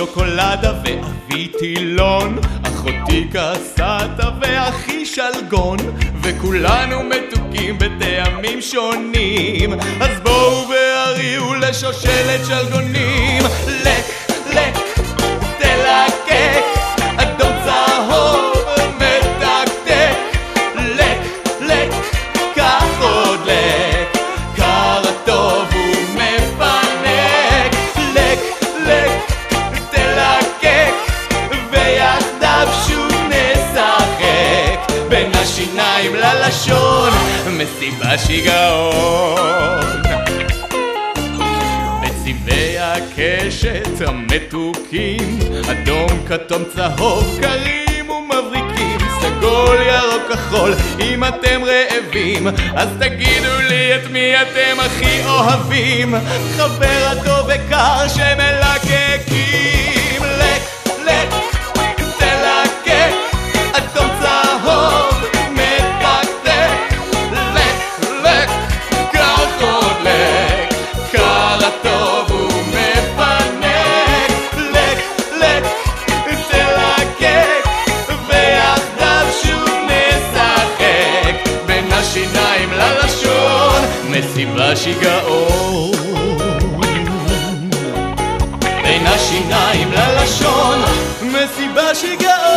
נולדה ואבי טילון, אחותי קסטה ואחי שלגון, וכולנו מתוקים בטעמים שונים, אז בואו והריעו לשושלת שלגונים, בין השיניים ללשון, מסיבה שיגעון. בצבעי הקשת המתוקים, אדום, כתום, צהוב, קרים ומבריקים, סגול, ירוק, כחול, אם אתם רעבים, אז תגידו לי את מי אתם הכי אוהבים, חבר הטוב וקר שמלקקים, מסיבה שיגעון. בין השיניים ללשון, מסיבה שיגעון.